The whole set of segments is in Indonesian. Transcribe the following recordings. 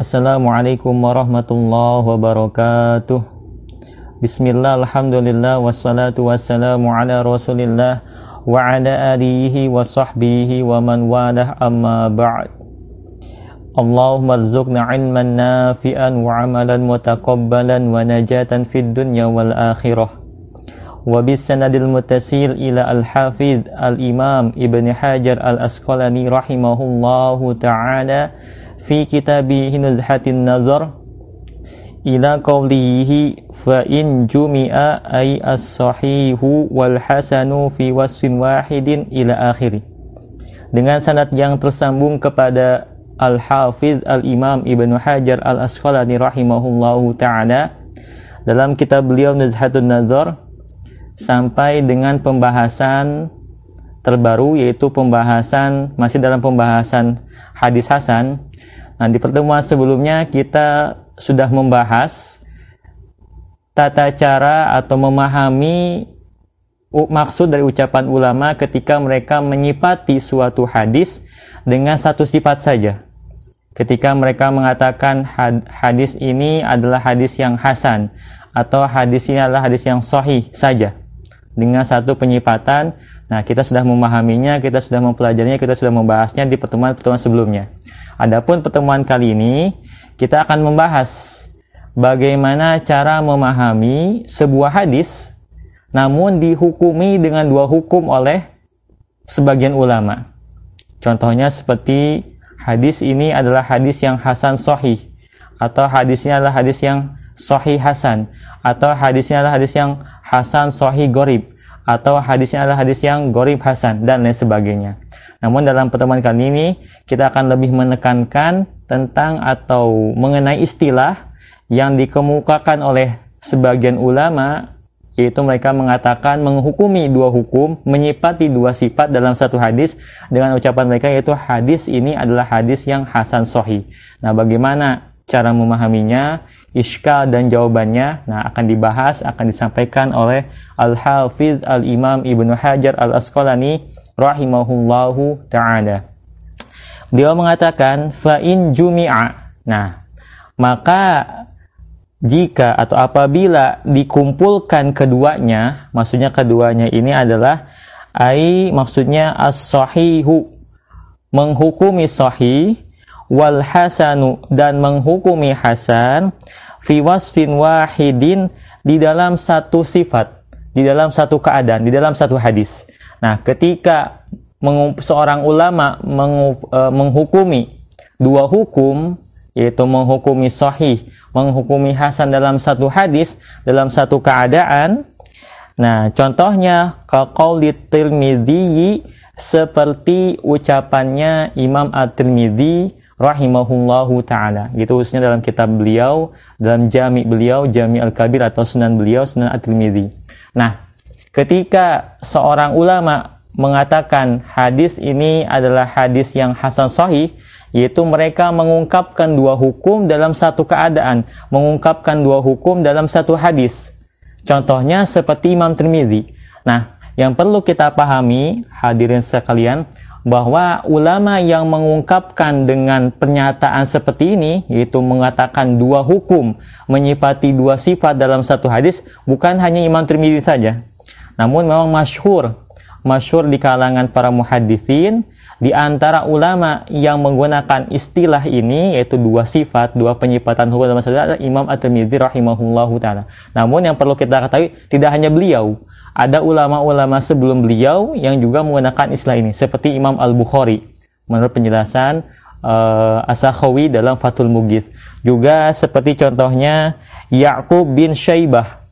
Assalamualaikum warahmatullahi wabarakatuh. Bismillah, alhamdulillah, wassalatu wassalamu ala rasulillah wa ala alihi wa sahbihi wa man walah amma ba'd. Allahumma rzuqna ilman nafi'an wa amalan mutaqabbalan wa najatan fid dunya wal akhirah. Wa bisanadil mutasil ila al-hafiz al-imam Ibn Hajar al-Asqalani rahimahullahu ta'ala fi kitabihi Nuzhatin Nazar ila qawlihi fa in jumi'a ay as-sahihu wal hasanu fi wasfin wahidin ila akhiri. Dengan sanad yang tersambung kepada Al-Hafiz Al-Imam Ibnu Hajar Al-Asqalani rahimahullahu taala dalam kitab beliau Nuzhatun Nazar sampai dengan pembahasan terbaru yaitu pembahasan masih dalam pembahasan hadis hasan Nah, di pertemuan sebelumnya kita sudah membahas tata cara atau memahami maksud dari ucapan ulama ketika mereka menyipati suatu hadis dengan satu sifat saja. Ketika mereka mengatakan hadis ini adalah hadis yang hasan atau hadis ini adalah hadis yang sahih saja dengan satu penyipatan. Nah, kita sudah memahaminya, kita sudah mempelajarinya, kita sudah membahasnya di pertemuan-pertemuan sebelumnya. Adapun pertemuan kali ini kita akan membahas bagaimana cara memahami sebuah hadis namun dihukumi dengan dua hukum oleh sebagian ulama. Contohnya seperti hadis ini adalah hadis yang hasan sahih atau hadisnya adalah hadis yang sahih hasan atau hadisnya adalah hadis yang hasan sahih gorib atau hadisnya adalah hadis yang gorib hasan dan lain sebagainya. Namun dalam pertemuan kali ini kita akan lebih menekankan tentang atau mengenai istilah yang dikemukakan oleh sebagian ulama yaitu mereka mengatakan menghukumi dua hukum, menyipati dua sifat dalam satu hadis dengan ucapan mereka yaitu hadis ini adalah hadis yang hasan sohi. Nah, bagaimana cara memahaminya, iskal dan jawabannya, nah akan dibahas, akan disampaikan oleh Al-Hafiz Al-Imam Ibnu Hajar Al-Asqalani rahimahullahu taala. Beliau mengatakan fa in jumi'a. Nah, maka jika atau apabila dikumpulkan keduanya, maksudnya keduanya ini adalah ai maksudnya as-sahihu menghukumi sahih wal hasanu dan menghukumi hasan fi wasfin wahidin di dalam satu sifat, di dalam satu keadaan, di dalam satu hadis. Nah, ketika seorang ulama e, menghukumi dua hukum, yaitu menghukumi sahih, menghukumi hasan dalam satu hadis, dalam satu keadaan, nah contohnya kaqauli Tirmidzi seperti ucapannya Imam At-Tirmidzi rahimahullahu taala. Gitu khususnya dalam kitab beliau, dalam jami beliau, Jami Al-Kabir atau Sunan beliau, Sunan At-Tirmidzi. Nah, ketika seorang ulama mengatakan hadis ini adalah hadis yang hasan sahih, yaitu mereka mengungkapkan dua hukum dalam satu keadaan, mengungkapkan dua hukum dalam satu hadis. Contohnya seperti Imam Tirmidzi. Nah, yang perlu kita pahami, hadirin sekalian, bahwa ulama yang mengungkapkan dengan pernyataan seperti ini, yaitu mengatakan dua hukum, menyipati dua sifat dalam satu hadis, bukan hanya Imam Tirmidzi saja, namun memang masyhur, masyhur di kalangan para muhaddisin di antara ulama yang menggunakan istilah ini yaitu dua sifat, dua penyipatan hukum dalam satu adalah Imam At-Tirmidzi rahimahullahu taala. Namun yang perlu kita ketahui tidak hanya beliau, ada ulama-ulama sebelum beliau yang juga menggunakan istilah ini seperti Imam Al-Bukhari menurut penjelasan uh, As-Sakhawi dalam Fathul Mughith. Juga seperti contohnya Ya'qub bin Syaibah.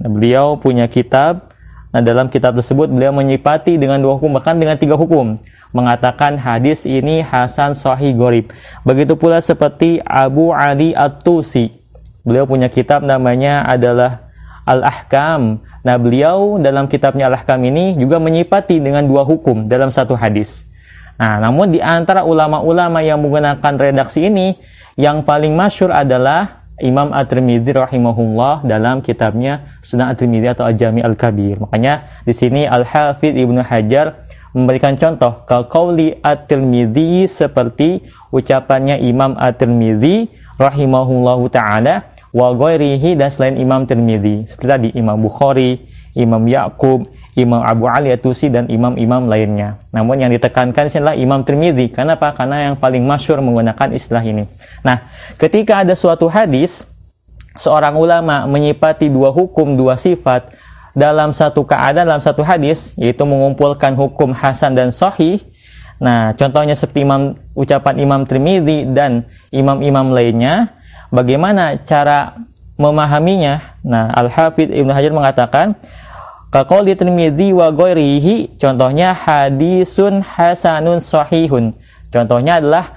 Nah, beliau punya kitab Nah dalam kitab tersebut beliau menyipati dengan dua hukum bahkan dengan tiga hukum mengatakan hadis ini Hasan Sahih Gorib. Begitu pula seperti Abu Ali At-Tusi. Beliau punya kitab namanya adalah Al-Ahkam. Nah beliau dalam kitabnya Al-Ahkam ini juga menyipati dengan dua hukum dalam satu hadis. Nah namun di antara ulama-ulama yang menggunakan redaksi ini yang paling masyur adalah Imam At-Tirmidzi rahimahullah dalam kitabnya Sunan At-Tirmidzi atau Al-Jami Al-Kabir. Makanya di sini Al-Hafidz Ibnu Hajar memberikan contoh ke qauli at-Tirmidzi seperti ucapannya Imam at-Tirmidzi rahimahullahu taala wa ghairihi dan selain Imam Tirmidzi seperti tadi Imam Bukhari, Imam Yakub, Imam Abu Ali Atusi dan imam-imam lainnya. Namun yang ditekankan adalah Imam Tirmidzi. Kenapa? Karena yang paling masyur menggunakan istilah ini. Nah, ketika ada suatu hadis seorang ulama menyipati dua hukum, dua sifat dalam satu keadaan dalam satu hadis yaitu mengumpulkan hukum hasan dan sahih. Nah, contohnya seperti imam, ucapan Imam Tirmidzi dan imam-imam lainnya, bagaimana cara memahaminya? Nah, Al-Hafidz Ibnu Hajar mengatakan, Kakoli Tirmidzi wa ghairihi, contohnya hadisun hasanun sahihun. Contohnya adalah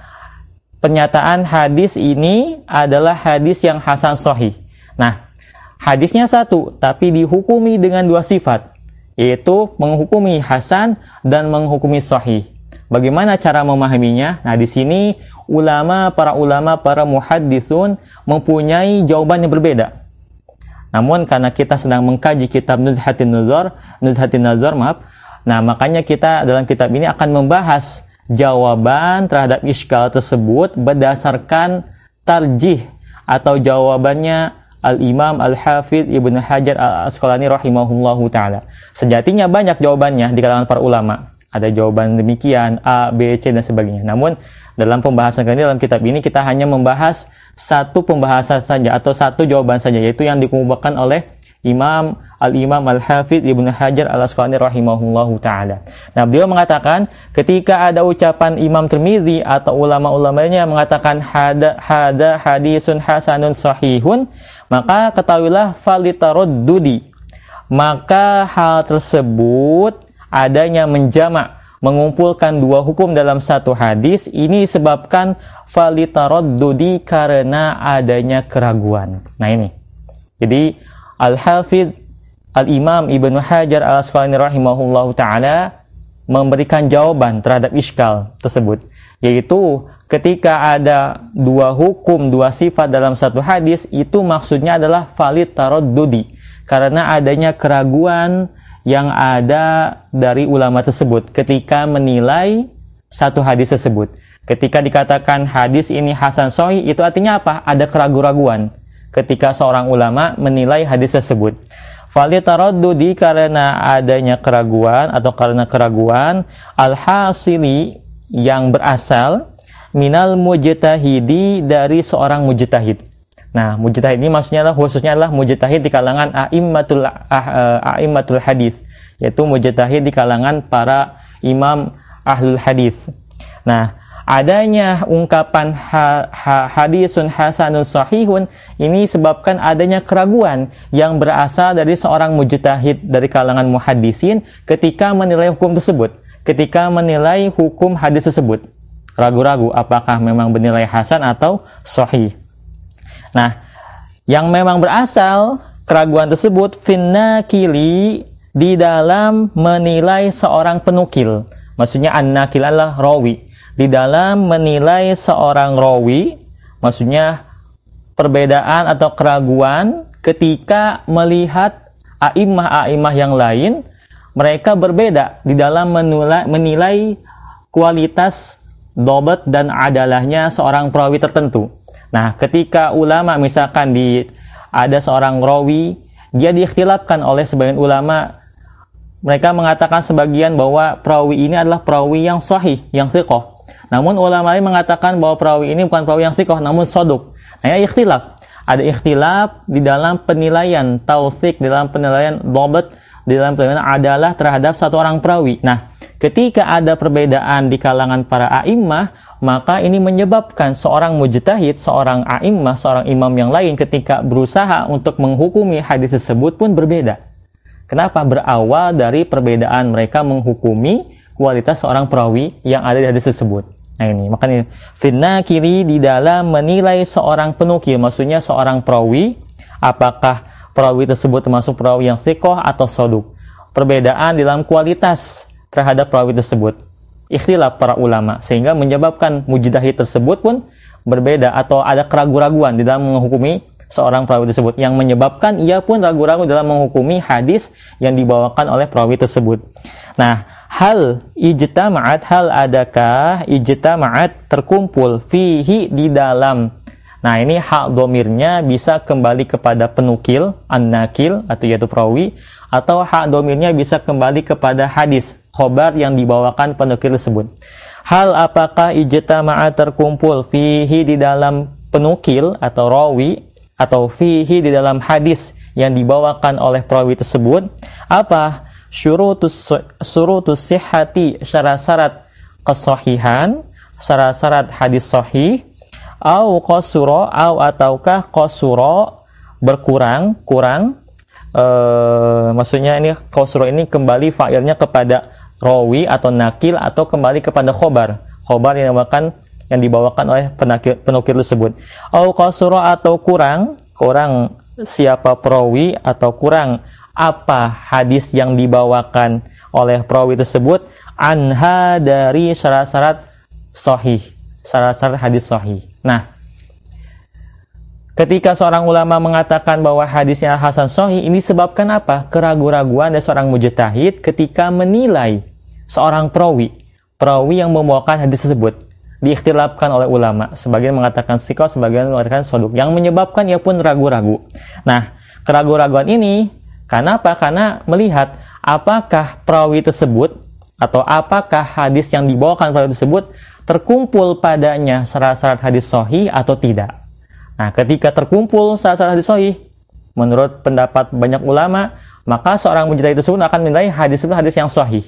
pernyataan hadis ini adalah hadis yang hasan sahih. Nah, hadisnya satu, tapi dihukumi dengan dua sifat, yaitu menghukumi hasan dan menghukumi sahih. Bagaimana cara memahaminya? Nah, di sini ulama, para ulama, para muhaddisun mempunyai jawaban yang berbeda. Namun karena kita sedang mengkaji kitab Nuzhatin Nuzor, Nuzhatin Nazar, maaf, nah makanya kita dalam kitab ini akan membahas jawaban terhadap iskal tersebut berdasarkan tarjih atau jawabannya Al-Imam Al-Hafidh Ibnu Hajar Al-Asqalani rahimahullahu taala. Sejatinya banyak jawabannya di kalangan para ulama. Ada jawaban demikian A, B, C dan sebagainya. Namun dalam pembahasan kali ini dalam kitab ini kita hanya membahas satu pembahasan saja atau satu jawaban saja yaitu yang dikumpulkan oleh Imam Al-Imam Al-Hafidh Ibnu Hajar Al-Asqalani rahimahullahu taala. Nah, beliau mengatakan ketika ada ucapan Imam Tirmizi atau ulama-ulamanya mengatakan hada hada hadisun hasanun sahihun, maka ketahuilah falitaruddudi. Maka hal tersebut adanya menjamak mengumpulkan dua hukum dalam satu hadis ini disebabkan falitaruddudi karena adanya keraguan. Nah ini. Jadi Al-Hafidh Al-Imam Ibnu Hajar Al-Asqalani rahimahullahu taala memberikan jawaban terhadap iskal tersebut yaitu ketika ada dua hukum dua sifat dalam satu hadis itu maksudnya adalah valid taraddudi karena adanya keraguan yang ada dari ulama tersebut ketika menilai satu hadis tersebut. Ketika dikatakan hadis ini hasan sahih itu artinya apa? Ada keraguan-raguan ketika seorang ulama menilai hadis tersebut. Falitaraddudi karena adanya keraguan atau karena keraguan al-hasili yang berasal minal mujtahidi dari seorang mujtahid. Nah, mujtahid ini maksudnya adalah khususnya adalah mujtahid di kalangan a'immatul ah, eh, a'immatul hadis, yaitu mujtahid di kalangan para imam ahlul hadis. Nah, adanya ungkapan ha, ha, hadisun hasanun sahihun ini sebabkan adanya keraguan yang berasal dari seorang mujtahid dari kalangan muhaddisin ketika menilai hukum tersebut ketika menilai hukum hadis tersebut ragu-ragu apakah memang bernilai hasan atau sahih nah yang memang berasal keraguan tersebut finnakili di dalam menilai seorang penukil maksudnya an-nakil adalah rawi di dalam menilai seorang rawi, maksudnya perbedaan atau keraguan ketika melihat a'immah-a'immah yang lain, mereka berbeda di dalam menilai, menilai kualitas dobat dan adalahnya seorang perawi tertentu. Nah, ketika ulama misalkan di ada seorang rawi, dia diikhtilafkan oleh sebagian ulama mereka mengatakan sebagian bahwa perawi ini adalah perawi yang sahih, yang thiqah. Namun ulama lain mengatakan bahwa perawi ini bukan perawi yang sikoh, namun soduk. Nah, ya ikhtilaf. Ada ikhtilaf di dalam penilaian tausik, di dalam penilaian dobat, di dalam penilaian adalah terhadap satu orang perawi. Nah, ketika ada perbedaan di kalangan para a'immah, maka ini menyebabkan seorang mujtahid, seorang a'immah, seorang imam yang lain ketika berusaha untuk menghukumi hadis tersebut pun berbeda. Kenapa? Berawal dari perbedaan mereka menghukumi kualitas seorang perawi yang ada di hadis tersebut. Nah ini, makanya fitnah kiri di dalam menilai seorang penukil, maksudnya seorang perawi, apakah perawi tersebut termasuk perawi yang sikoh atau soduk. Perbedaan dalam kualitas terhadap perawi tersebut. Ikhtilaf para ulama, sehingga menyebabkan mujtahid tersebut pun berbeda atau ada keraguan-raguan di dalam menghukumi seorang perawi tersebut yang menyebabkan ia pun ragu-ragu dalam menghukumi hadis yang dibawakan oleh perawi tersebut. Nah, hal ijtama'at hal adakah ijtama'at terkumpul fihi di dalam Nah ini hak domirnya bisa kembali kepada penukil, an-nakil atau yaitu perawi atau hak domirnya bisa kembali kepada hadis, khobar yang dibawakan penukil tersebut. Hal apakah ijtama'a terkumpul fihi di dalam penukil atau rawi atau fihi di dalam hadis yang dibawakan oleh perawi tersebut? Apa? Syurutus surutus sihhati syarat-syarat kesahihan, syarat-syarat hadis sahih, au qasura au ataukah qasura berkurang, kurang. E, maksudnya ini qasura ini kembali fa'ilnya kepada rawi atau nakil atau kembali kepada khobar. Khobar yang dibawakan yang dibawakan oleh penakil, penukil tersebut. Au qasura atau kurang, kurang siapa perawi atau kurang apa hadis yang dibawakan oleh perawi tersebut anha dari syarat-syarat sahih, syarat-syarat hadis sahih. Nah, Ketika seorang ulama mengatakan bahwa hadisnya hasan sahih, ini sebabkan apa? Keraguan-raguan dari seorang mujtahid ketika menilai seorang perawi, perawi yang membawakan hadis tersebut diikhtilafkan oleh ulama. Sebagian mengatakan sikau, sebagian mengatakan soduk. Yang menyebabkan ia pun ragu-ragu. Nah, keraguan-raguan ini karena apa? Karena melihat apakah perawi tersebut atau apakah hadis yang dibawakan perawi tersebut terkumpul padanya syarat-syarat hadis sahih atau tidak. Nah, ketika terkumpul syarat-syarat hadis sahih, menurut pendapat banyak ulama, maka seorang mujtahid tersebut akan menilai hadis itu hadis yang sahih.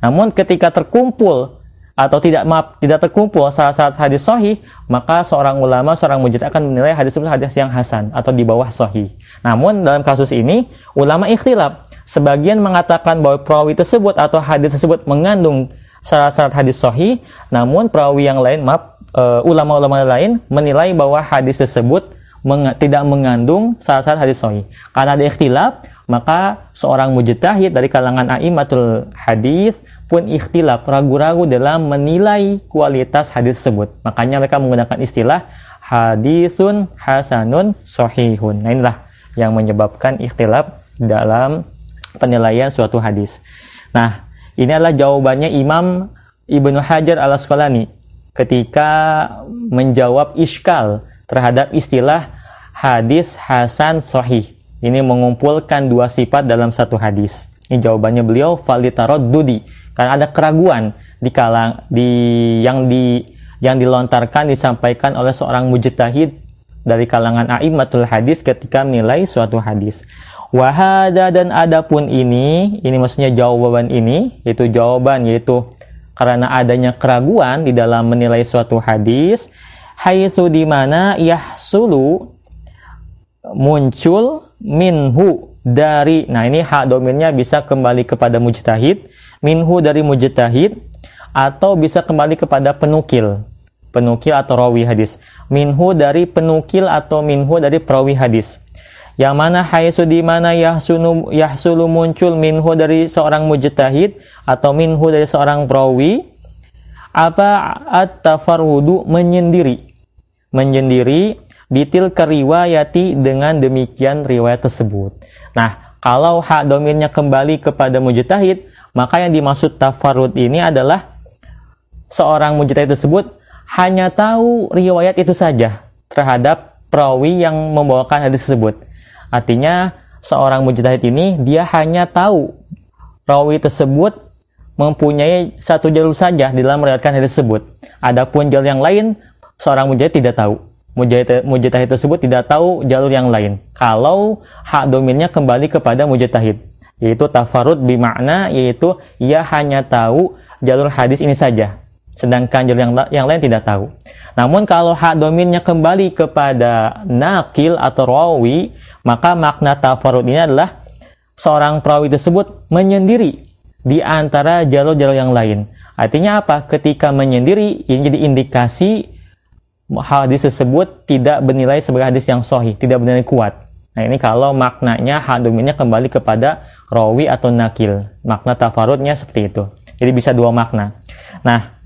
Namun ketika terkumpul atau tidak maaf tidak terkumpul syarat-syarat hadis sahih, maka seorang ulama, seorang mujtahid akan menilai hadis itu hadis yang hasan atau di bawah sahih. Namun dalam kasus ini ulama ikhtilaf. Sebagian mengatakan bahwa perawi tersebut atau hadis tersebut mengandung syarat-syarat hadis sahih, namun perawi yang lain maaf Eh, ulama-ulama uh, lain menilai bahwa hadis tersebut meng tidak mengandung syarat-syarat hadis sahih. Karena ada ikhtilaf, maka seorang mujtahid dari kalangan a'immatul hadis pun ikhtilaf, ragu-ragu dalam menilai kualitas hadis tersebut. Makanya mereka menggunakan istilah hadisun hasanun sahihun. Nah inilah yang menyebabkan ikhtilaf dalam penilaian suatu hadis. Nah, ini adalah jawabannya Imam Ibnu Hajar al-Asqalani ketika menjawab iskal terhadap istilah hadis hasan sahih. Ini mengumpulkan dua sifat dalam satu hadis. Ini jawabannya beliau valitarod dudi karena ada keraguan di kalang di yang di yang dilontarkan disampaikan oleh seorang mujtahid dari kalangan a'immatul hadis ketika menilai suatu hadis. Wahada dan adapun ini, ini maksudnya jawaban ini, yaitu jawaban yaitu karena adanya keraguan di dalam menilai suatu hadis haitsu di mana yahsulu muncul minhu dari nah ini hak domirnya bisa kembali kepada mujtahid minhu dari mujtahid atau bisa kembali kepada penukil penukil atau rawi hadis. Minhu dari penukil atau minhu dari perawi hadis. Yang mana haitsu di mana yahsunu yahsulu muncul minhu dari seorang mujtahid atau minhu dari seorang perawi apa at-tafarrudu menyendiri. Menyendiri ditil keriwayati dengan demikian riwayat tersebut. Nah, kalau hak domirnya kembali kepada mujtahid, maka yang dimaksud tafarrud ini adalah seorang mujtahid tersebut hanya tahu riwayat itu saja terhadap perawi yang membawakan hadis tersebut. Artinya seorang mujtahid ini dia hanya tahu rawi tersebut mempunyai satu jalur saja dalam meriwayatkan hadis tersebut. Adapun jalur yang lain seorang mujtahid tidak tahu. Mujtahid, tersebut tidak tahu jalur yang lain. Kalau hak dominnya kembali kepada mujtahid, yaitu tafarud bimakna yaitu ia hanya tahu jalur hadis ini saja. Sedangkan jalur yang, yang lain tidak tahu. Namun kalau hak dominnya kembali kepada nakil atau rawi, maka makna tafarud ini adalah seorang perawi tersebut menyendiri di antara jalur-jalur yang lain. Artinya apa? Ketika menyendiri, ini jadi indikasi hadis tersebut tidak bernilai sebagai hadis yang sahih, tidak bernilai kuat. Nah ini kalau maknanya hak dominnya kembali kepada rawi atau nakil. Makna tafarudnya seperti itu. Jadi bisa dua makna. Nah,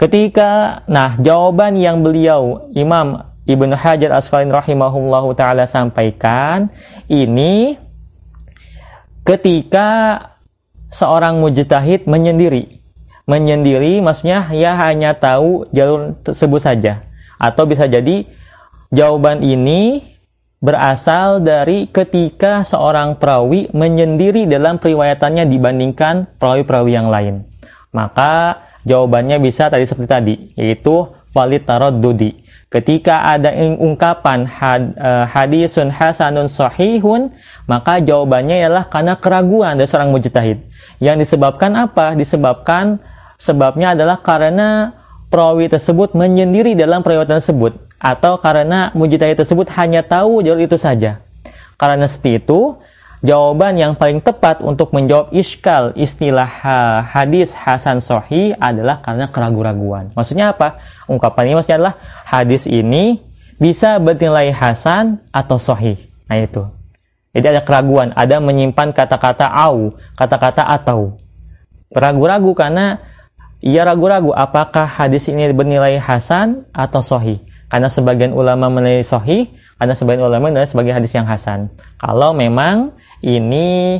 ketika nah jawaban yang beliau Imam Ibnu Hajar Asqalani rahimahullahu taala sampaikan ini ketika seorang mujtahid menyendiri. Menyendiri maksudnya ya hanya tahu jalur tersebut saja. Atau bisa jadi jawaban ini berasal dari ketika seorang perawi menyendiri dalam periwayatannya dibandingkan perawi-perawi yang lain. Maka jawabannya bisa tadi seperti tadi, yaitu valid dudi. Ketika ada ungkapan had, uh, hadisun hasanun sahihun, maka jawabannya ialah karena keraguan dari seorang mujtahid. Yang disebabkan apa? Disebabkan sebabnya adalah karena perawi tersebut menyendiri dalam periwayatan tersebut atau karena mujtahid tersebut hanya tahu jalur itu saja. Karena seperti itu, jawaban yang paling tepat untuk menjawab iskal istilah hadis hasan sohi adalah karena keraguan-raguan. Maksudnya apa? Ungkapan ini maksudnya adalah hadis ini bisa bernilai hasan atau sohi. Nah itu. Jadi ada keraguan, ada menyimpan kata-kata au, kata-kata atau. Ragu-ragu karena ia ragu-ragu apakah hadis ini bernilai hasan atau sohi. Karena sebagian ulama menilai sahih, karena sebagian ulama menilai sebagai hadis yang hasan. Kalau memang ini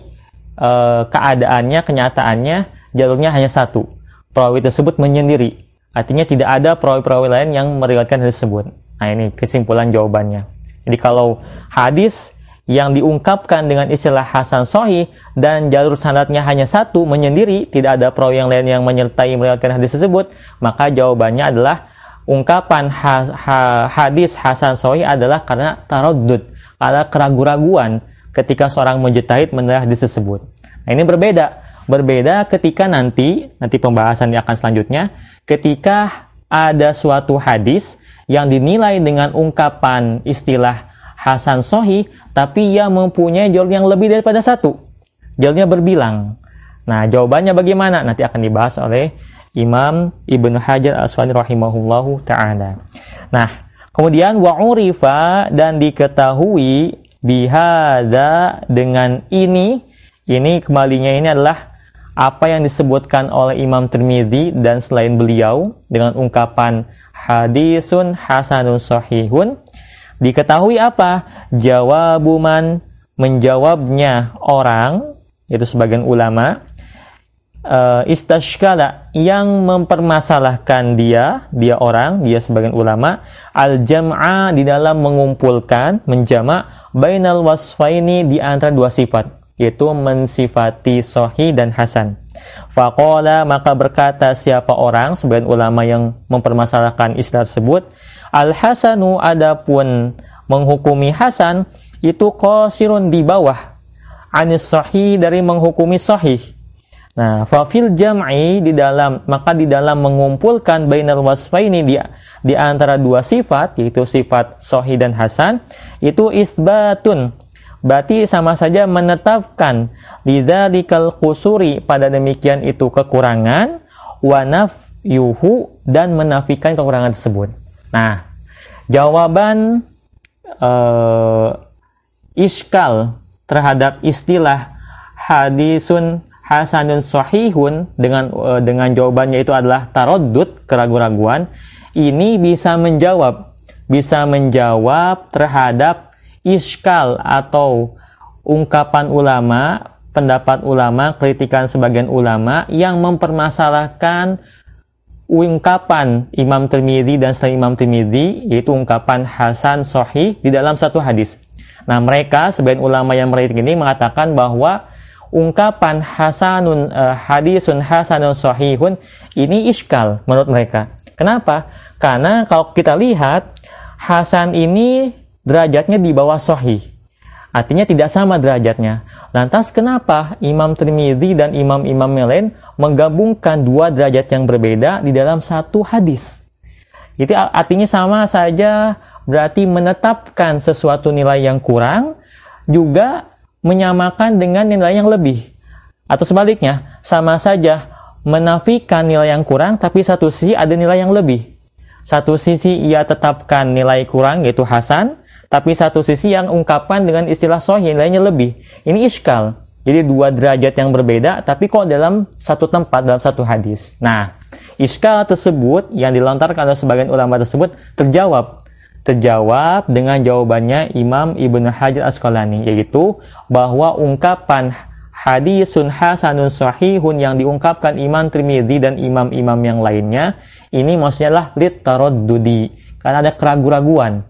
e, keadaannya, kenyataannya jalurnya hanya satu. Perawi tersebut menyendiri. Artinya tidak ada perawi-perawi lain yang meriwayatkan hadis tersebut. Nah ini kesimpulan jawabannya. Jadi kalau hadis yang diungkapkan dengan istilah hasan sohi dan jalur sanadnya hanya satu menyendiri tidak ada perawi yang lain yang menyertai meriwayatkan hadis tersebut maka jawabannya adalah ungkapan ha, ha, hadis Hasan Sohi adalah karena tarodud, karena keraguan-raguan ketika seorang mujtahid menilai hadis tersebut. Nah, ini berbeda. Berbeda ketika nanti, nanti pembahasan yang akan selanjutnya, ketika ada suatu hadis yang dinilai dengan ungkapan istilah Hasan Sohi, tapi ia mempunyai jalur yang lebih daripada satu. Jalurnya berbilang. Nah, jawabannya bagaimana? Nanti akan dibahas oleh Imam Ibnu Hajar Aswani rahimahullahu taala. Nah, kemudian wa urifa dan diketahui bihada dengan ini ini kembalinya ini adalah apa yang disebutkan oleh Imam Tirmidzi dan selain beliau dengan ungkapan hadisun hasanun sahihun diketahui apa jawabuman menjawabnya orang itu sebagian ulama uh, istashkala yang mempermasalahkan dia, dia orang, dia sebagian ulama, al-jam'a di dalam mengumpulkan, menjama bainal wasfaini di antara dua sifat, yaitu mensifati sohi dan hasan. Faqala maka berkata siapa orang, sebagian ulama yang mempermasalahkan istilah tersebut, al-hasanu adapun menghukumi hasan itu qasirun di bawah. Anis sahih dari menghukumi sahih. Nah, fafil jam'i di dalam maka di dalam mengumpulkan bainal wasfaini di di antara dua sifat yaitu sifat sahih dan hasan itu isbatun. Berarti sama saja menetapkan lidzalikal qusuri pada demikian itu kekurangan wa nafyuhu dan menafikan kekurangan tersebut. Nah, jawaban uh, iskal terhadap istilah hadisun hasanun sahihun dengan uh, dengan jawabannya itu adalah taroddud keraguan-raguan ini bisa menjawab bisa menjawab terhadap iskal atau ungkapan ulama pendapat ulama kritikan sebagian ulama yang mempermasalahkan ungkapan Imam Tirmidzi dan selain Imam Tirmidzi yaitu ungkapan Hasan Sahih di dalam satu hadis. Nah, mereka sebagian ulama yang meritik ini mengatakan bahwa ungkapan hasanun uh, hadisun hasanun sahihun ini iskal menurut mereka. Kenapa? Karena kalau kita lihat hasan ini derajatnya di bawah sahih. Artinya tidak sama derajatnya. Lantas kenapa Imam Tirmidzi dan imam-imam lain menggabungkan dua derajat yang berbeda di dalam satu hadis? Itu artinya sama saja berarti menetapkan sesuatu nilai yang kurang juga menyamakan dengan nilai yang lebih. Atau sebaliknya, sama saja menafikan nilai yang kurang, tapi satu sisi ada nilai yang lebih. Satu sisi ia tetapkan nilai kurang, yaitu hasan, tapi satu sisi yang ungkapan dengan istilah sohi, nilainya lebih. Ini iskal. Jadi dua derajat yang berbeda, tapi kok dalam satu tempat, dalam satu hadis. Nah, iskal tersebut yang dilontarkan oleh sebagian ulama tersebut terjawab terjawab dengan jawabannya Imam Ibnu Hajar Asqalani yaitu bahwa ungkapan hadisun hasanun sahihun yang diungkapkan Imam Trimidi dan imam-imam yang lainnya ini maksudnya adalah lit taraddudi karena ada keraguan-raguan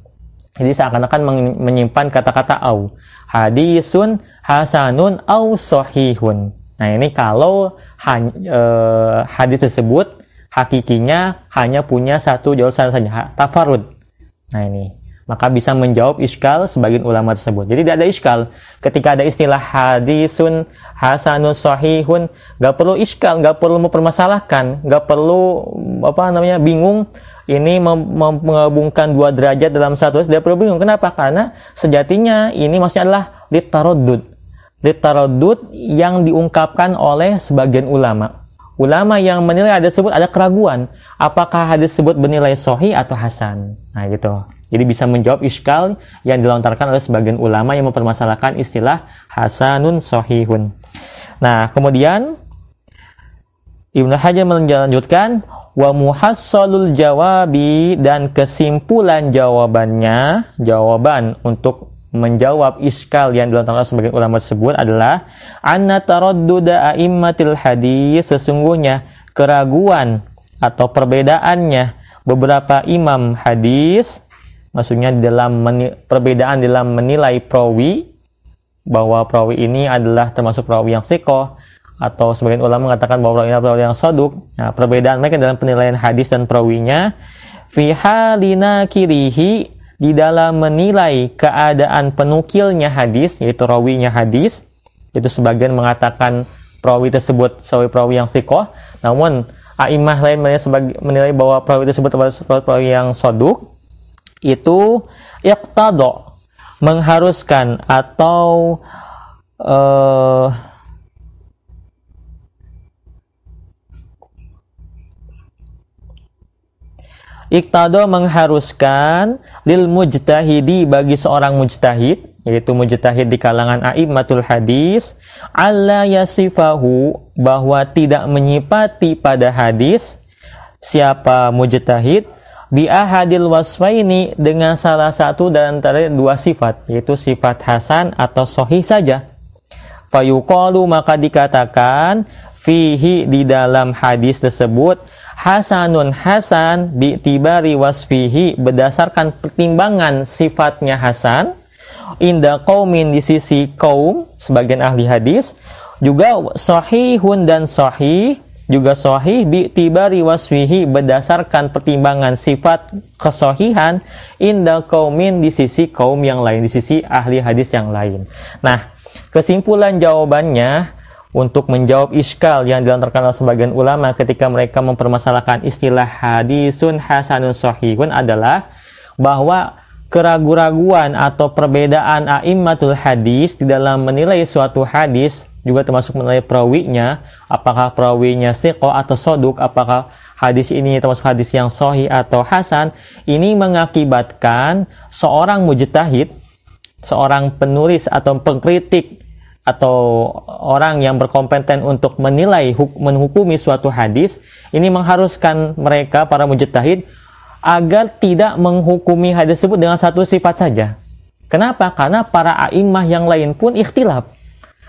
jadi seakan-akan menyimpan kata-kata au hadisun hasanun au sahihun nah ini kalau uh, hadis tersebut hakikinya hanya punya satu jurusan saja tafarud nah ini maka bisa menjawab iskal sebagian ulama tersebut. Jadi tidak ada iskal. Ketika ada istilah hadisun, hasanun, sahihun, nggak perlu iskal, nggak perlu mempermasalahkan, nggak perlu apa namanya bingung. Ini menggabungkan dua derajat dalam satu, tidak perlu bingung. Kenapa? Karena sejatinya ini maksudnya adalah litarodud. Litarodud yang diungkapkan oleh sebagian ulama. Ulama yang menilai hadis tersebut ada keraguan. Apakah hadis tersebut bernilai sohi atau hasan? Nah gitu. Jadi bisa menjawab iskal yang dilontarkan oleh sebagian ulama yang mempermasalahkan istilah hasanun sohihun. Nah, kemudian Ibnu Hajar melanjutkan wa muhassalul jawabi dan kesimpulan jawabannya, jawaban untuk menjawab iskal yang dilontarkan oleh sebagian ulama tersebut adalah anna taradduda a'immatil hadis sesungguhnya keraguan atau perbedaannya beberapa imam hadis maksudnya dalam perbedaan dalam menilai perawi bahwa perawi ini adalah termasuk perawi yang sikoh atau sebagian ulama mengatakan bahwa ini adalah perawi yang soduk. Nah, perbedaan mereka dalam penilaian hadis dan perawinya fi halina kirihi di dalam menilai keadaan penukilnya hadis yaitu rawinya hadis itu sebagian mengatakan perawi tersebut sebagai perawi yang sikoh namun aimah lain menilai bahwa perawi tersebut adalah perawi yang soduk itu iqtada mengharuskan atau uh, Iqtada mengharuskan lil mujtahidi bagi seorang mujtahid yaitu mujtahid di kalangan a'immatul hadis alla yasifahu bahwa tidak menyipati pada hadis siapa mujtahid bi ahadil wasfaini dengan salah satu dan antara dua sifat yaitu sifat hasan atau sohi saja. Fayuqalu maka dikatakan fihi di dalam hadis tersebut hasanun hasan bi tibari wasfihi berdasarkan pertimbangan sifatnya hasan inda qaumin di sisi kaum sebagian ahli hadis juga sahihun dan sahih juga sahih bi tibari waswihi berdasarkan pertimbangan sifat kesohihan inda kaumin di sisi kaum yang lain, di sisi ahli hadis yang lain. Nah, kesimpulan jawabannya untuk menjawab iskal yang dilontarkan oleh sebagian ulama ketika mereka mempermasalahkan istilah hadisun hasanun sahihun adalah bahwa keraguan-raguan atau perbedaan a'immatul hadis di dalam menilai suatu hadis juga termasuk menilai perawinya apakah perawinya siqo atau soduk apakah hadis ini termasuk hadis yang sohi atau hasan ini mengakibatkan seorang mujtahid seorang penulis atau pengkritik atau orang yang berkompeten untuk menilai menghukumi suatu hadis ini mengharuskan mereka para mujtahid agar tidak menghukumi hadis tersebut dengan satu sifat saja. Kenapa? Karena para a'immah yang lain pun ikhtilaf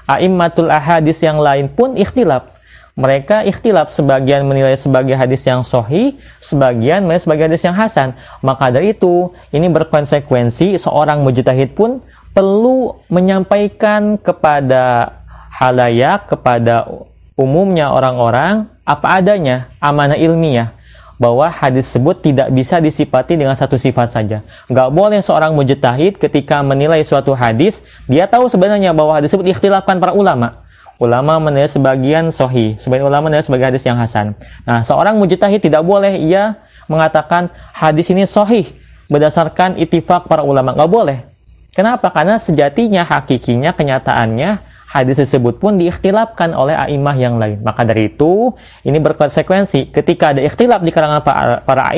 A'immatul ahadis yang lain pun ikhtilaf. Mereka ikhtilaf sebagian menilai sebagai hadis yang sohi, sebagian menilai sebagai hadis yang hasan. Maka dari itu, ini berkonsekuensi seorang mujtahid pun perlu menyampaikan kepada halayak, kepada umumnya orang-orang apa adanya, amanah ilmiah bahwa hadis tersebut tidak bisa disifati dengan satu sifat saja. Nggak boleh seorang mujtahid ketika menilai suatu hadis, dia tahu sebenarnya bahwa hadis tersebut ikhtilafkan para ulama. Ulama menilai sebagian sohi, sebagian ulama menilai sebagai hadis yang hasan. Nah, seorang mujtahid tidak boleh ia mengatakan hadis ini sohi berdasarkan itifak para ulama. Nggak boleh. Kenapa? Karena sejatinya, hakikinya, kenyataannya, hadis tersebut pun diikhtilafkan oleh a'immah yang lain. Maka dari itu, ini berkonsekuensi. Ketika ada ikhtilaf di kalangan para, para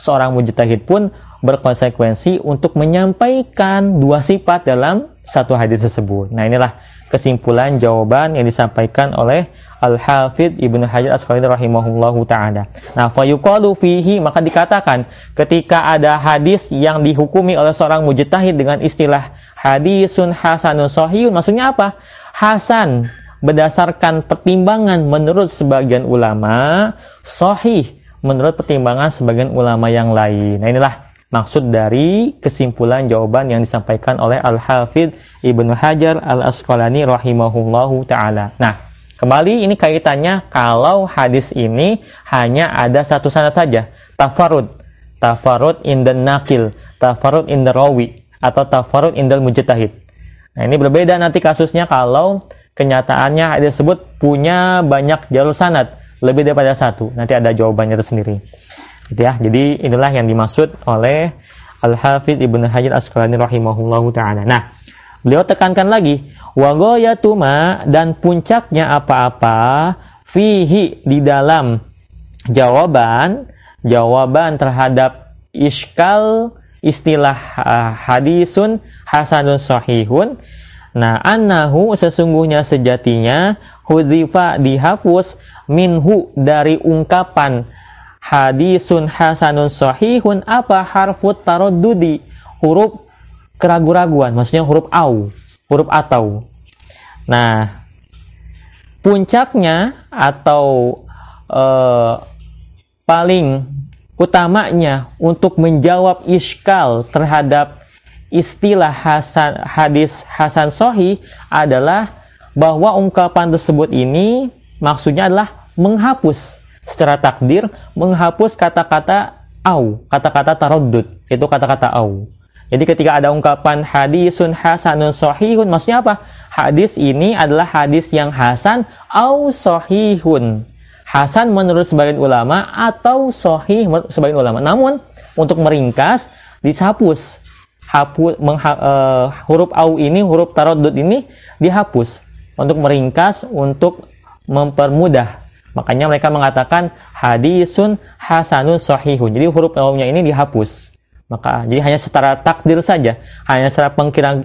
seorang mujtahid pun berkonsekuensi untuk menyampaikan dua sifat dalam satu hadis tersebut. Nah inilah kesimpulan jawaban yang disampaikan oleh Al-Hafidh Ibnu Hajar Asqalani rahimahullahu taala. Nah, fayuqalu fihi maka dikatakan ketika ada hadis yang dihukumi oleh seorang mujtahid dengan istilah hadisun hasanun sahihun maksudnya apa? Hasan berdasarkan pertimbangan menurut sebagian ulama, sahih menurut pertimbangan sebagian ulama yang lain. Nah, inilah maksud dari kesimpulan jawaban yang disampaikan oleh Al-Hafidh Ibnu Hajar Al-Asqalani rahimahullahu taala. Nah, kembali ini kaitannya kalau hadis ini hanya ada satu sanad saja, tafarud. Tafarud in the nakil, tafarud in the rawi atau tafarud in the mujtahid. Nah, ini berbeda nanti kasusnya kalau kenyataannya hadis tersebut punya banyak jalur sanad lebih daripada satu nanti ada jawabannya tersendiri gitu ya. Jadi inilah yang dimaksud oleh Al Hafidh Ibnu Hajar Asqalani rahimahullahu taala. Nah beliau tekankan lagi wagoyatuma dan puncaknya apa-apa fihi di dalam jawaban jawaban terhadap iskal istilah uh, hadisun hasanun sahihun. Nah, annahu sesungguhnya sejatinya hudhifa dihapus minhu dari ungkapan hadisun hasanun sahihun apa harfut taroddudi huruf keragu-raguan maksudnya huruf au huruf atau. Nah puncaknya atau eh, paling utamanya untuk menjawab iskal terhadap istilah hasan, hadis Hasan Sohi adalah bahwa ungkapan tersebut ini maksudnya adalah menghapus secara takdir, menghapus kata-kata au, kata-kata taroddud, itu kata-kata au. Jadi ketika ada ungkapan hadisun hasanun sohihun, maksudnya apa? Hadis ini adalah hadis yang hasan au sohihun. Hasan menurut sebagian ulama atau sohih menurut sebagian ulama. Namun untuk meringkas dihapus hapus mengha, uh, huruf au ini huruf tarodud ini dihapus untuk meringkas untuk mempermudah makanya mereka mengatakan hadisun hasanun sahihun. Jadi huruf au-nya ini dihapus. Maka jadi hanya setara takdir saja. Hanya secara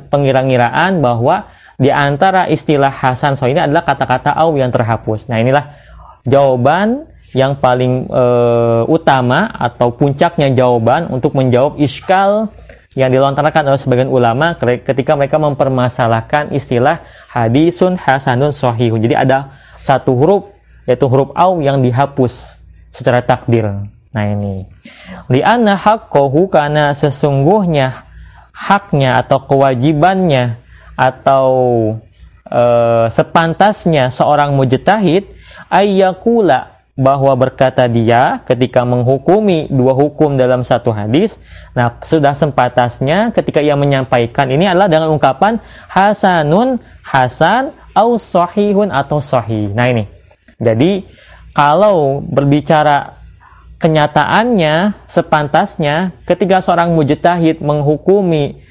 pengira-ngiraan bahwa di antara istilah hasan sahih ini adalah kata-kata au yang terhapus. Nah inilah jawaban yang paling e, utama atau puncaknya jawaban untuk menjawab iskal yang dilontarkan oleh sebagian ulama ketika mereka mempermasalahkan istilah hadisun hasanun sahihun. Jadi ada satu huruf yaitu huruf au yang dihapus secara takdir. Nah ini. Lianna haqqahu karena sesungguhnya haknya atau kewajibannya atau e, sepantasnya seorang mujtahid ayyakula bahwa berkata dia ketika menghukumi dua hukum dalam satu hadis, nah sudah sempatasnya ketika ia menyampaikan ini adalah dengan ungkapan hasanun hasan au sahihun atau sahih. Nah ini. Jadi kalau berbicara kenyataannya sepantasnya ketika seorang mujtahid menghukumi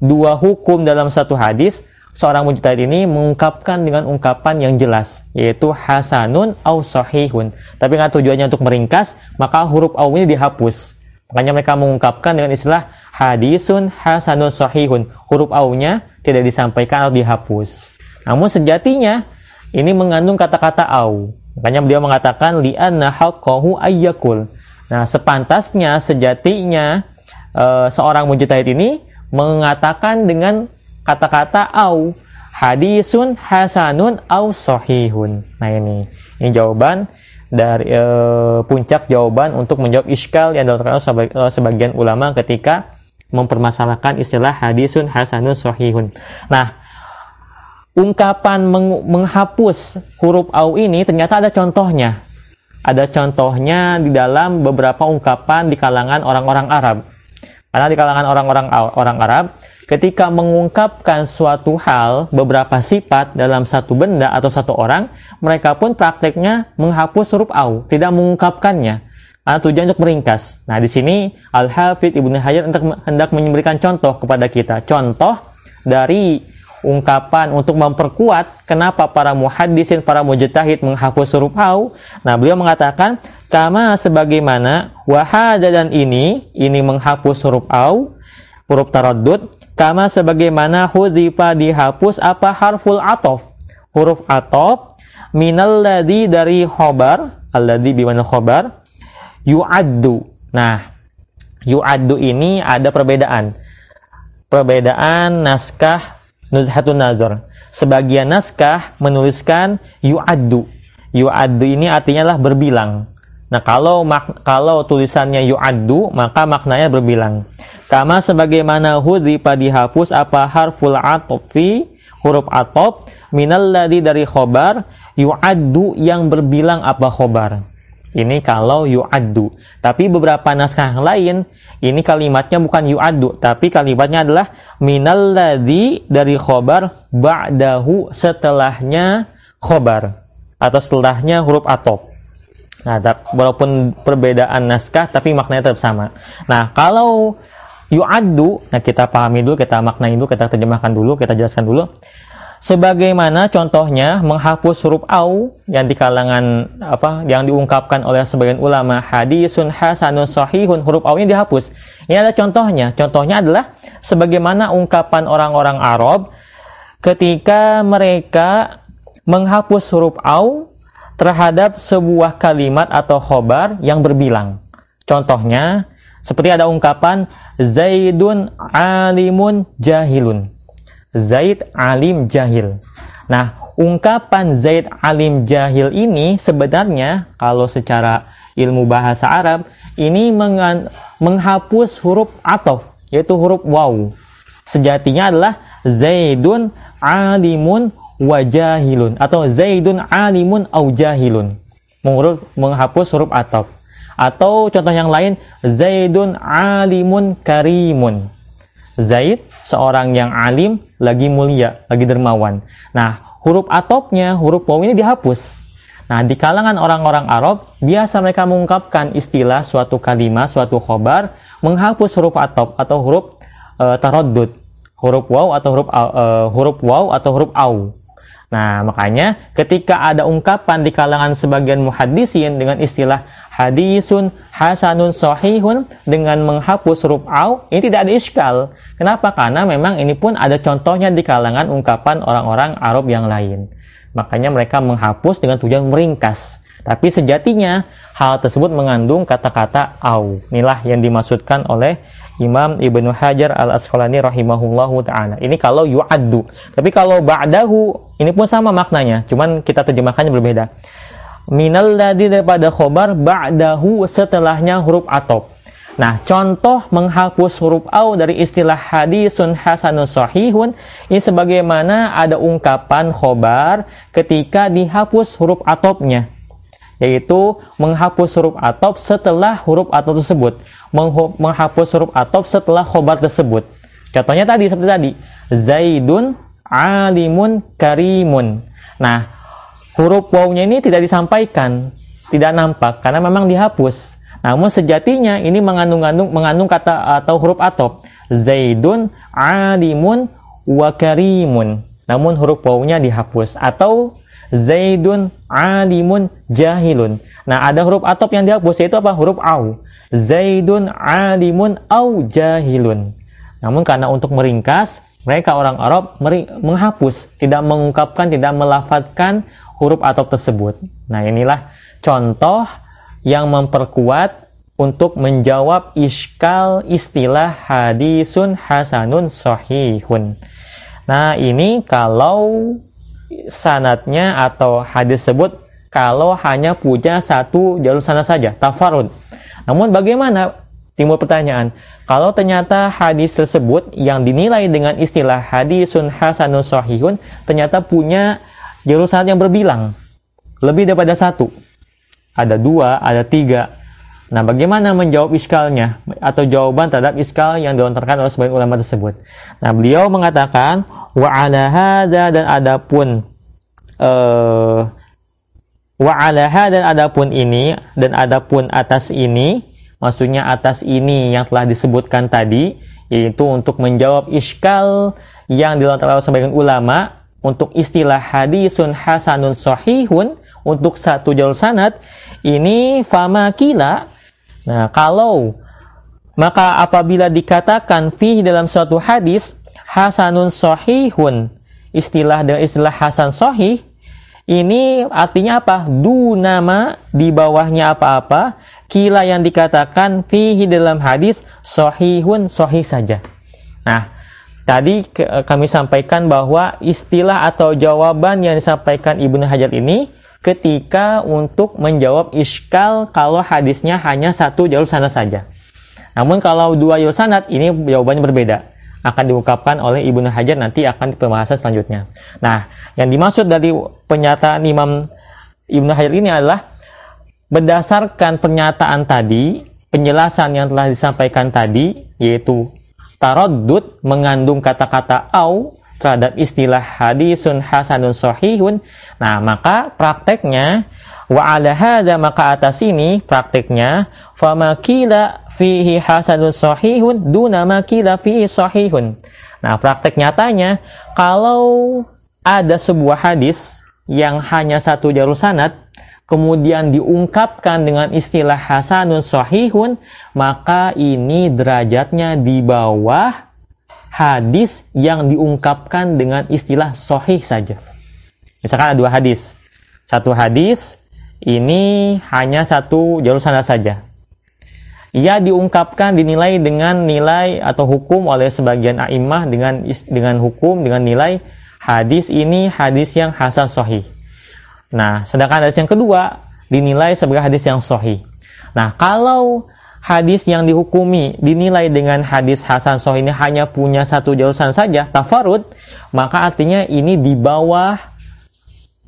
dua hukum dalam satu hadis, seorang mujtahid ini mengungkapkan dengan ungkapan yang jelas yaitu hasanun au sahihun. Tapi kan tujuannya untuk meringkas maka huruf au ini dihapus. Makanya mereka mengungkapkan dengan istilah hadisun hasanun sahihun. Huruf au-nya tidak disampaikan atau dihapus. Namun sejatinya ini mengandung kata-kata au makanya beliau mengatakan li'anna haqqahu ayyakul nah sepantasnya sejatinya e, seorang mujtahid ini mengatakan dengan kata-kata au hadisun hasanun au sahihun. Nah ini, ini jawaban dari e, puncak jawaban untuk menjawab iskal yang dilakukan oleh eh, sebagian ulama ketika mempermasalahkan istilah hadisun hasanun sahihun. Nah, ungkapan meng, menghapus huruf au ini ternyata ada contohnya. Ada contohnya di dalam beberapa ungkapan di kalangan orang-orang Arab. Karena di kalangan orang-orang orang Arab ketika mengungkapkan suatu hal, beberapa sifat dalam satu benda atau satu orang, mereka pun prakteknya menghapus huruf au, tidak mengungkapkannya. Karena tujuan untuk meringkas. Nah, di sini Al-Hafidh Ibnu Hajar hendak memberikan contoh kepada kita. Contoh dari ungkapan untuk memperkuat kenapa para muhaddisin, para mujtahid menghapus huruf au. Nah, beliau mengatakan, kama sebagaimana wahada dan ini, ini menghapus huruf au, huruf taraddud Kama sebagaimana hudzifa dihapus apa harful atof. Huruf atof minal ladhi dari khobar. Alladhi bimana khobar. Yu'addu. Nah, yu'addu ini ada perbedaan. Perbedaan naskah Nuzhatun Nazar. sebagian naskah menuliskan yu'addu. Yu'addu ini artinya lah berbilang. Nah, kalau kalau tulisannya yu'addu, maka maknanya berbilang. Kama sebagaimana hudhifa dihapus apa harful atofi, huruf atop, minalladhi dari khobar, yu'addu yang berbilang apa khobar. Ini kalau yu'addu. Tapi beberapa naskah yang lain, ini kalimatnya bukan yu'addu, tapi kalimatnya adalah minalladhi dari khobar, ba'dahu setelahnya khobar. Atau setelahnya huruf atop. Nah, walaupun perbedaan naskah tapi maknanya tetap sama. Nah, kalau yu'addu, nah kita pahami dulu, kita maknai dulu, kita terjemahkan dulu, kita jelaskan dulu. Sebagaimana contohnya menghapus huruf au yang di kalangan apa yang diungkapkan oleh sebagian ulama hadisun hasanun sahihun huruf au ini dihapus. Ini ada contohnya. Contohnya adalah sebagaimana ungkapan orang-orang Arab ketika mereka menghapus huruf au terhadap sebuah kalimat atau khobar yang berbilang. Contohnya, seperti ada ungkapan Zaidun alimun jahilun. Zaid alim jahil. Nah, ungkapan Zaid alim jahil ini sebenarnya kalau secara ilmu bahasa Arab ini menghapus huruf atau yaitu huruf waw. Sejatinya adalah Zaidun alimun wajahilun atau zaidun alimun au jahilun mengurut menghapus huruf atop atau contoh yang lain zaidun alimun karimun zaid seorang yang alim lagi mulia lagi dermawan. Nah huruf atopnya huruf waw ini dihapus. Nah di kalangan orang-orang Arab biasa mereka mengungkapkan istilah suatu kalimat suatu khobar menghapus huruf atop atau huruf uh, taraddud. Huruf waw atau huruf uh, huruf waw atau huruf au. Nah, makanya ketika ada ungkapan di kalangan sebagian muhadisin dengan istilah hadisun hasanun sahihun dengan menghapus huruf au, ini tidak ada iskal. Kenapa? Karena memang ini pun ada contohnya di kalangan ungkapan orang-orang Arab yang lain. Makanya mereka menghapus dengan tujuan meringkas. Tapi sejatinya hal tersebut mengandung kata-kata au. Inilah yang dimaksudkan oleh Imam Ibnu Hajar al Asqalani rahimahullahu taala. Ini kalau yu'addu. Tapi kalau ba'dahu ini pun sama maknanya, cuman kita terjemahkannya berbeda. Minal ladzi daripada khobar ba'dahu setelahnya huruf atop. Nah, contoh menghapus huruf au dari istilah hadisun hasanun sahihun ini sebagaimana ada ungkapan khobar ketika dihapus huruf atopnya yaitu menghapus huruf atop setelah huruf atop tersebut menghapus huruf atop setelah khobar tersebut. Contohnya tadi seperti tadi, Zaidun alimun karimun. Nah, huruf wawnya ini tidak disampaikan, tidak nampak karena memang dihapus. Namun sejatinya ini mengandung-andung mengandung kata atau huruf atop. Zaidun alimun wa karimun. Namun huruf wawnya dihapus atau Zaidun alimun jahilun. Nah, ada huruf atop yang dihapus yaitu apa? Huruf au. Zaidun alimun au jahilun. Namun karena untuk meringkas, mereka orang Arab menghapus, tidak mengungkapkan, tidak melafatkan huruf atop tersebut. Nah, inilah contoh yang memperkuat untuk menjawab iskal istilah hadisun hasanun sahihun. Nah, ini kalau sanatnya atau hadis tersebut kalau hanya punya satu jalur sana saja, tafarud. Namun bagaimana? Timbul pertanyaan, kalau ternyata hadis tersebut yang dinilai dengan istilah hadisun hasanun sahihun ternyata punya jalur sanad yang berbilang, lebih daripada satu. Ada dua, ada tiga. Nah, bagaimana menjawab iskalnya atau jawaban terhadap iskal yang dilontarkan oleh sebagian ulama tersebut? Nah, beliau mengatakan wa ala hada dan adapun uh, wa ala dan adapun ini dan adapun atas ini maksudnya atas ini yang telah disebutkan tadi yaitu untuk menjawab iskal yang dilontarkan oleh sebagian ulama untuk istilah hadisun hasanun sahihun untuk satu jalur sanad ini fama kila nah kalau maka apabila dikatakan fi dalam suatu hadis hasanun sahihun istilah dengan istilah hasan sahih ini artinya apa? Du nama di bawahnya apa-apa. Kila yang dikatakan fihi dalam hadis sohihun sohih saja. Nah, Tadi kami sampaikan bahwa istilah atau jawaban yang disampaikan Ibnu Hajar ini ketika untuk menjawab iskal kalau hadisnya hanya satu jalur sana saja. Namun kalau dua jalur sanad ini jawabannya berbeda. Akan diungkapkan oleh Ibnu Hajar nanti akan di pembahasan selanjutnya. Nah, yang dimaksud dari pernyataan Imam Ibnu Hajar ini adalah berdasarkan pernyataan tadi, penjelasan yang telah disampaikan tadi, yaitu taroddud mengandung kata-kata au terhadap istilah hadisun hasanun sahihun. Nah, maka prakteknya wa ala hadza maka atas ini prakteknya famakila fihi hasanun sahihun duna makila fihi sahihun. Nah, praktek nyatanya kalau ada sebuah hadis yang hanya satu jalur sanad kemudian diungkapkan dengan istilah hasanun sahihun, maka ini derajatnya di bawah hadis yang diungkapkan dengan istilah sahih saja. Misalkan ada dua hadis. Satu hadis ini hanya satu jalur sana saja. Ia diungkapkan dinilai dengan nilai atau hukum oleh sebagian a'immah dengan dengan hukum dengan nilai hadis ini hadis yang hasan sahih. Nah, sedangkan hadis yang kedua dinilai sebagai hadis yang sahih. Nah, kalau hadis yang dihukumi dinilai dengan hadis hasan sahih ini hanya punya satu jurusan saja, tafarud, maka artinya ini di bawah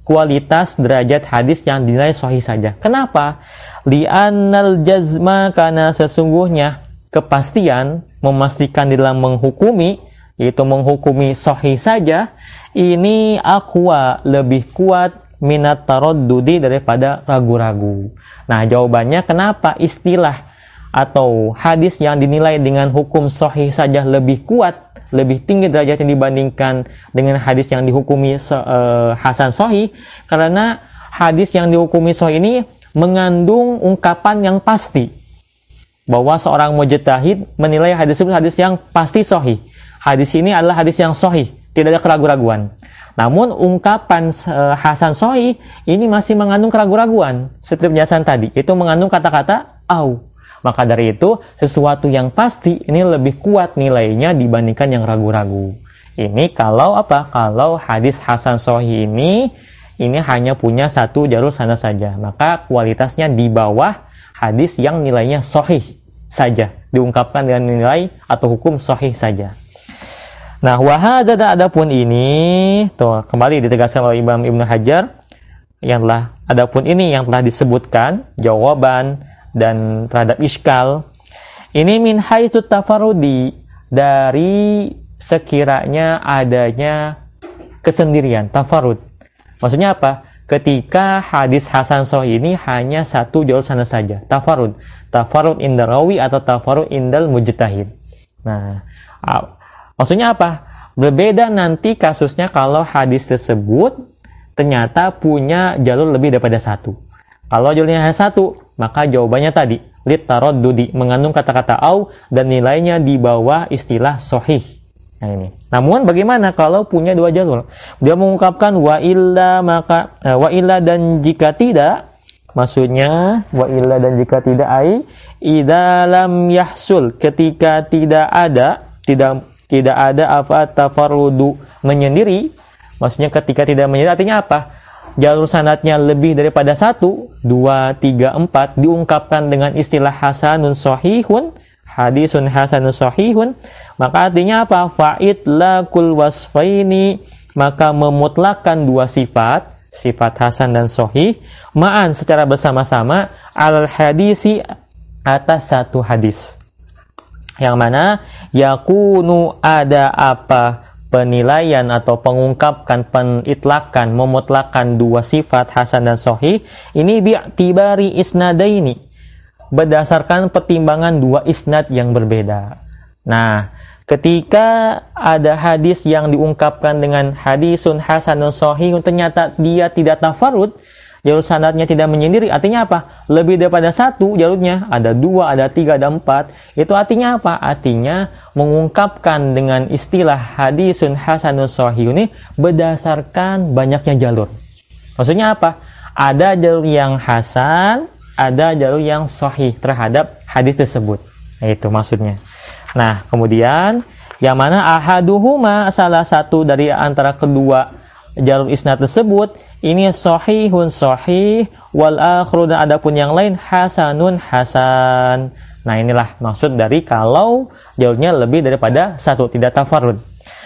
kualitas derajat hadis yang dinilai sahih saja. Kenapa? Li'annal jazma karena sesungguhnya kepastian memastikan dalam menghukumi yaitu menghukumi sahih saja ini akwa lebih kuat minat taroddudi daripada ragu-ragu. Nah, jawabannya kenapa istilah atau hadis yang dinilai dengan hukum sahih saja lebih kuat, lebih tinggi derajatnya dibandingkan dengan hadis yang dihukumi uh, hasan sahih karena hadis yang dihukumi sahih ini mengandung ungkapan yang pasti bahwa seorang mujtahid menilai hadis itu hadis yang pasti sahih. Hadis ini adalah hadis yang sahih, tidak ada keraguan-raguan. Namun ungkapan uh, Hasan Soi ini masih mengandung keraguan-raguan seperti penjelasan tadi, itu mengandung kata-kata au. Maka dari itu sesuatu yang pasti ini lebih kuat nilainya dibandingkan yang ragu-ragu. Ini kalau apa? Kalau hadis Hasan Soi ini ini hanya punya satu jalur sana saja, maka kualitasnya di bawah hadis yang nilainya sohih saja, diungkapkan dengan nilai atau hukum sohih saja. Nah, wahada adapun ini, tuh kembali ditegaskan oleh Imam Ibnu Hajar yang telah adapun ini yang telah disebutkan jawaban dan terhadap iskal ini min haitsu tafarudi dari sekiranya adanya kesendirian tafarud. Maksudnya apa? Ketika hadis Hasan Soh ini hanya satu jalur sana saja, tafarud. Tafarud indal rawi atau tafarud indal mujtahid. Nah, Maksudnya apa? Berbeda nanti kasusnya kalau hadis tersebut ternyata punya jalur lebih daripada satu. Kalau jalurnya hanya satu, maka jawabannya tadi, lit dudi, mengandung kata-kata au dan nilainya di bawah istilah sohih. Nah ini. Namun bagaimana kalau punya dua jalur? Dia mengungkapkan wa illa maka uh, wa illa dan jika tidak maksudnya wa illa dan jika tidak ai idalam yahsul ketika tidak ada tidak tidak ada apa tafarudu menyendiri maksudnya ketika tidak menyendiri artinya apa? Jalur sanatnya lebih daripada satu dua tiga empat diungkapkan dengan istilah hasanun sahihun hadisun hasanun sahihun. Maka artinya apa? Fa'id lakul wasfaini. Maka memutlakan dua sifat sifat hasan dan sahih ma'an secara bersama-sama al hadisi atas satu hadis. Yang mana yakunu ada apa penilaian atau pengungkapkan penitlakan memutlakan dua sifat hasan dan sahih ini bi'tibari isnadaini berdasarkan pertimbangan dua isnad yang berbeda. Nah, ketika ada hadis yang diungkapkan dengan hadisun hasanun sahih ternyata dia tidak tafarud jalur sanadnya tidak menyendiri artinya apa? Lebih daripada satu jalurnya ada dua ada tiga ada empat. Itu artinya apa? Artinya mengungkapkan dengan istilah hadisun hasanus sahih ini berdasarkan banyaknya jalur. Maksudnya apa? Ada jalur yang hasan ada jalur yang sahih terhadap hadis tersebut. Itu maksudnya. Nah kemudian Yang mana ahaduhuma salah satu dari antara kedua jalur isnad tersebut ini sahihun sahih wal akhru dan adapun yang lain hasanun hasan. Nah, inilah maksud dari kalau jalurnya lebih daripada satu, tidak tafarud.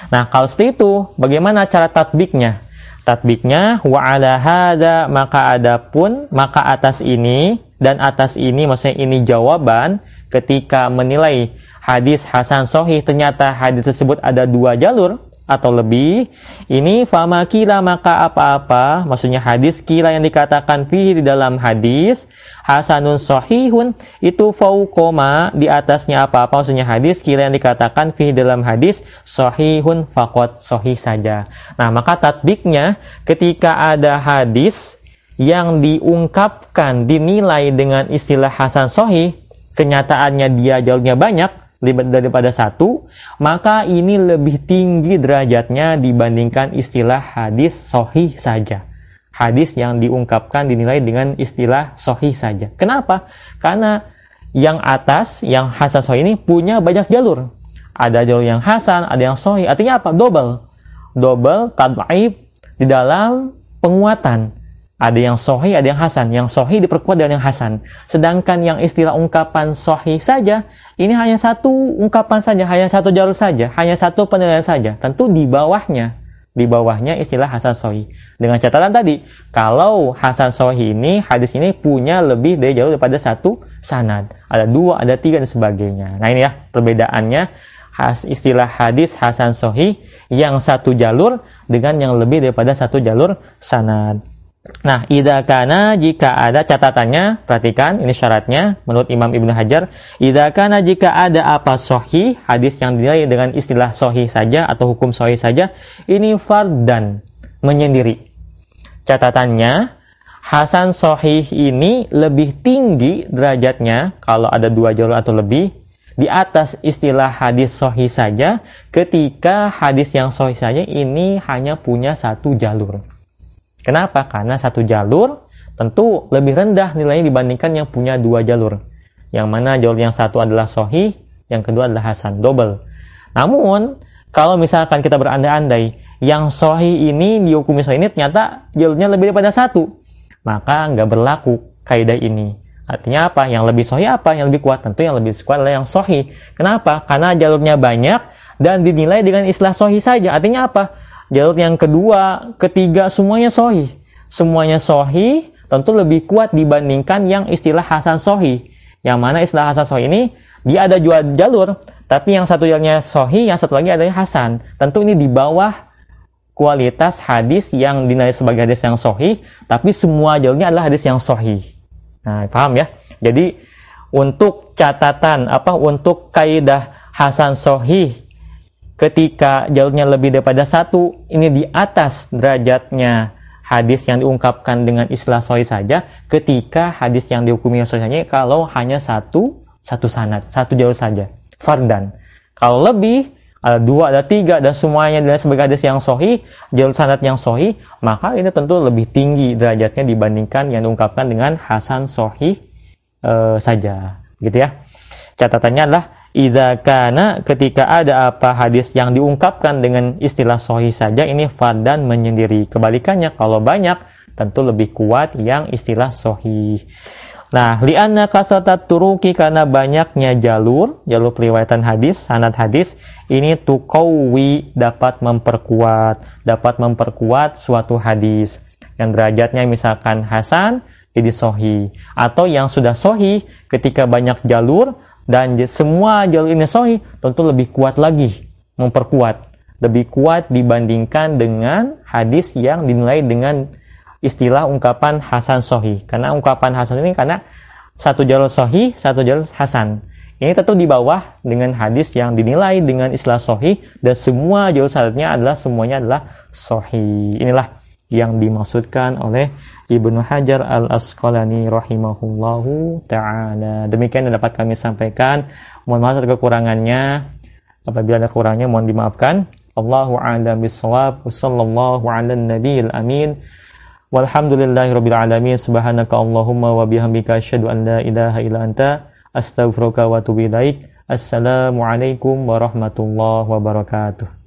Nah, kalau seperti itu, bagaimana cara tatbiknya? Tatbiknya wa ala hada maka adapun maka atas ini dan atas ini maksudnya ini jawaban ketika menilai hadis hasan sohih ternyata hadis tersebut ada dua jalur atau lebih ini fama kila maka apa-apa. Maksudnya hadis kila yang dikatakan fi di dalam hadis hasanun sohihun itu faukoma di atasnya apa-apa. Maksudnya hadis kila yang dikatakan fi dalam hadis sohihun fakot sohih saja. Nah maka tatbiknya ketika ada hadis yang diungkapkan dinilai dengan istilah hasan sohih kenyataannya dia jalurnya banyak daripada satu, maka ini lebih tinggi derajatnya dibandingkan istilah hadis sohih saja. Hadis yang diungkapkan dinilai dengan istilah sohih saja. Kenapa? Karena yang atas, yang hasan sohih ini punya banyak jalur. Ada jalur yang hasan, ada yang sohih. Artinya apa? Double. Double, tad'ib di dalam penguatan. Ada yang sohi, ada yang hasan. Yang sohi diperkuat dengan yang hasan. Sedangkan yang istilah ungkapan sohi saja, ini hanya satu ungkapan saja, hanya satu jalur saja, hanya satu penilaian saja. Tentu di bawahnya, di bawahnya istilah hasan sohi. Dengan catatan tadi, kalau hasan sohi ini, hadis ini punya lebih dari jalur daripada satu sanad. Ada dua, ada tiga, dan sebagainya. Nah ini ya perbedaannya has, istilah hadis hasan sohi yang satu jalur dengan yang lebih daripada satu jalur sanad. Nah, idza kana jika ada catatannya, perhatikan ini syaratnya menurut Imam Ibnu Hajar, idza kana jika ada apa sahih, hadis yang dinilai dengan istilah sahih saja atau hukum sahih saja, ini fardan menyendiri. Catatannya, hasan sahih ini lebih tinggi derajatnya kalau ada dua jalur atau lebih di atas istilah hadis sahih saja ketika hadis yang sahih saja ini hanya punya satu jalur. Kenapa? Karena satu jalur tentu lebih rendah nilainya dibandingkan yang punya dua jalur. Yang mana jalur yang satu adalah sohi, yang kedua adalah hasan, double. Namun, kalau misalkan kita berandai-andai, yang sohi ini dihukumi sohi ini ternyata jalurnya lebih daripada satu, maka nggak berlaku kaidah ini. Artinya apa? Yang lebih sohi apa? Yang lebih kuat? Tentu yang lebih kuat adalah yang sohi. Kenapa? Karena jalurnya banyak dan dinilai dengan istilah sohi saja. Artinya apa? Jalur yang kedua, ketiga semuanya sohi. Semuanya sohi tentu lebih kuat dibandingkan yang istilah Hasan sohi. Yang mana istilah Hasan sohi ini dia ada dua jalur, tapi yang satu jalurnya sohi, yang satu lagi adalah Hasan. Tentu ini di bawah kualitas hadis yang dinilai sebagai hadis yang sohi, tapi semua jalurnya adalah hadis yang sohi. Nah, paham ya? Jadi untuk catatan apa untuk kaidah Hasan sohi ketika jalurnya lebih daripada satu, ini di atas derajatnya hadis yang diungkapkan dengan istilah sahih saja, ketika hadis yang dihukumi sahih saja kalau hanya satu satu sanad, satu jalur saja, fardan. Kalau lebih, ada dua, ada tiga, dan semuanya adalah sebagai hadis yang sohi, jalur sanad yang sohi, maka ini tentu lebih tinggi derajatnya dibandingkan yang diungkapkan dengan hasan sohi e, saja, gitu ya. Catatannya adalah Idza kana ketika ada apa hadis yang diungkapkan dengan istilah sahih saja ini fadan menyendiri. Kebalikannya kalau banyak tentu lebih kuat yang istilah sahih. Nah, lianna kasatat turuki karena banyaknya jalur, jalur periwayatan hadis, sanad hadis, ini tukawi dapat memperkuat, dapat memperkuat suatu hadis. Yang derajatnya misalkan hasan, jadi sohi. Atau yang sudah sohi, ketika banyak jalur, dan semua jalur ini sahih tentu lebih kuat lagi memperkuat. Lebih kuat dibandingkan dengan hadis yang dinilai dengan istilah ungkapan hasan sahih. Karena ungkapan hasan ini karena satu jalur sahih satu jalur hasan. Ini tentu di bawah dengan hadis yang dinilai dengan istilah sahih dan semua jalur sanadnya adalah semuanya adalah sahih. Inilah yang dimaksudkan oleh Ibnu Hajar Al-Asqalani rahimahullahu taala. Demikian yang dapat kami sampaikan. Mohon maaf atas kekurangannya. Apabila ada kurangnya mohon dimaafkan. Allahu a'lam bissawab. Wassallallahu ala nabiyil amin. Walhamdulillahirabbil alamin. Subhanaka Allahumma wa bihamdika asyhadu an la ilaha illa anta astaghfiruka wa atubu ilaik. Assalamualaikum warahmatullahi wabarakatuh.